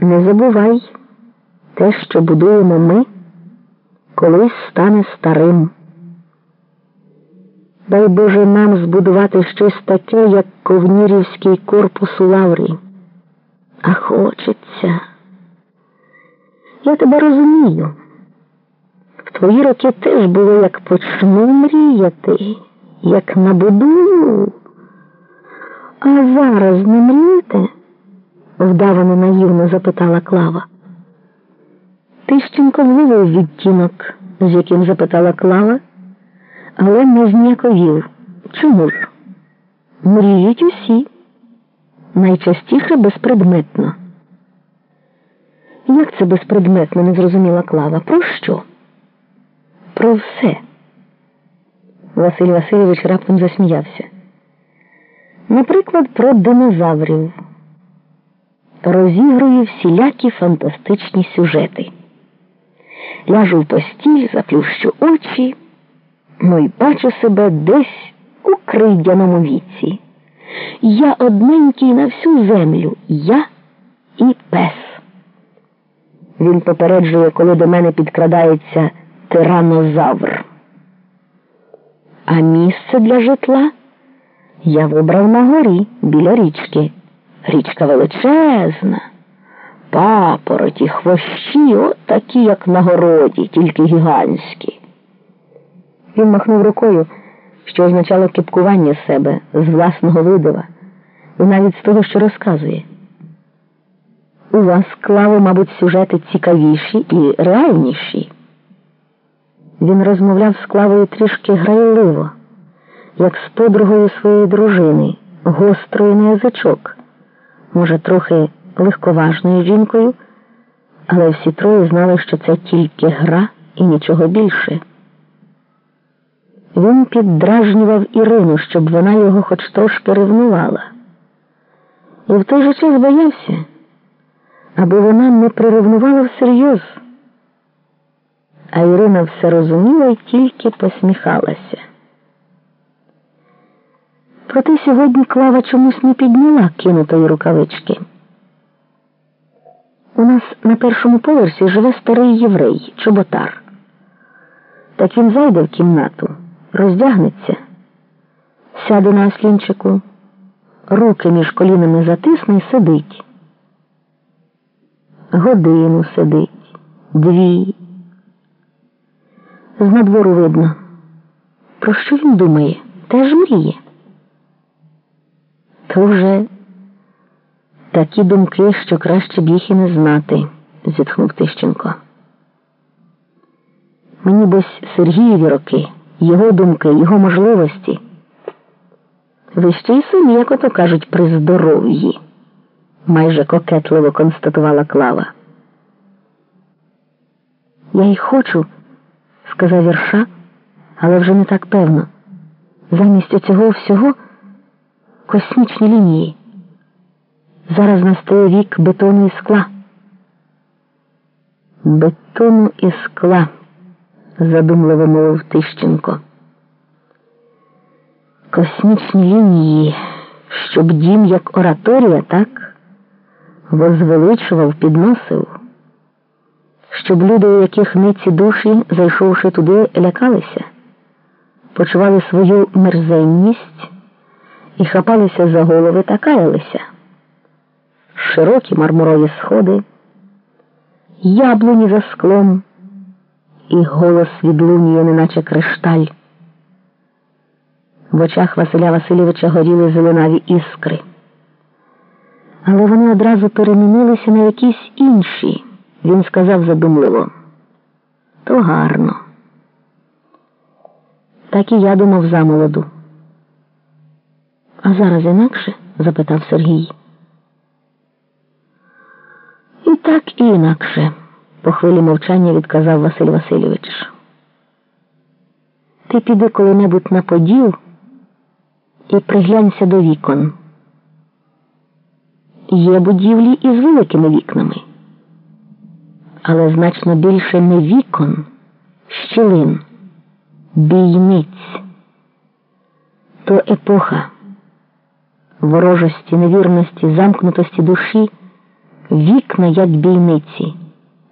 Не забувай, те, що будуємо ми, колись стане старим. Дай Боже нам збудувати щось таке, як ковнірівський корпус у Лаврі. А хочеться. Я тебе розумію. В твої роки теж було, як почну мріяти, як набудую. А зараз не мрієте? Вдавано наївно запитала Клава. Тищенко вловив відтінок, з яким запитала Клава, але не зніяковів. Чому ж? Мріють усі, найчастіше безпредметно. Як це безпредметно не зрозуміла Клава? Про що? Про все. Василь Васильович раптом засміявся. Наприклад, про динозаврів. Розігрую всілякі фантастичні сюжети. Ляжу в постіль, заплющу очі, ну і бачу себе десь у кридяному віці. Я одненький на всю землю, я і пес. Він попереджує, коли до мене підкрадається тиранозавр. А місце для житла я вибрав на горі біля річки. Річка величезна, папороті, хвощі, от такі, як на городі, тільки гігантські. Він махнув рукою, що означало кипкування себе з власного видива, і навіть з того, що розказує. У вас, Клаво, мабуть, сюжети цікавіші і реальніші. Він розмовляв з Клавою трішки грайливо, як з подругою своєї дружини, гострою на язичок, може, трохи легковажною жінкою, але всі троє знали, що це тільки гра і нічого більше. Він піддражнював Ірину, щоб вона його хоч трошки ревнувала. І в той же час боявся, аби вона не приревнувала всерйоз. А Ірина все розуміла і тільки посміхалася. Проте сьогодні Клава чомусь не підняла кинутої рукавички. У нас на першому поверсі живе старий єврей, чоботар. Так він зайде в кімнату, роздягнеться, сяде на ослінчику, руки між колінами затисне і сидить. Годину сидить, дві. З надвору видно. Про що він думає? Теж мріє. То вже такі думки, що краще б їх і не знати, зітхнув Тищенко. Мені бось Сергієві роки, його думки, його можливості. Ви ще й самі, як ото кажуть, при здоров'ї, майже кокетливо констатувала Клава. Я й хочу, сказав вірша, але вже не так певно. Замість оцього всього космічні лінії. Зараз настає вік бетону і скла. Бетону і скла, задумливо мовив Тищенко. Космічні лінії, щоб дім як ораторія, так, возвеличував, підносив, щоб люди, у яких ниці душі, зайшовши туди, лякалися, почували свою мерзенність і хапалися за голови та каялися. Широкі мармурові сходи, яблуні за склом, і голос відлунює, неначе кришталь. В очах Василя Васильовича горіли зеленаві іскри. Але вони одразу перемінилися на якісь інші, він сказав задумливо. То гарно. Так і я думав замолоду. Зараз інакше? запитав Сергій. І так і інакше, по хвилі мовчання відказав Василь Васильович. Ти піди коли-небудь на поділ і приглянься до вікон. Є будівлі із великими вікнами, але значно більше не вікон, щілин, бійниць. То епоха ворожості, невірності, замкнутості душі вікна, як бійниці.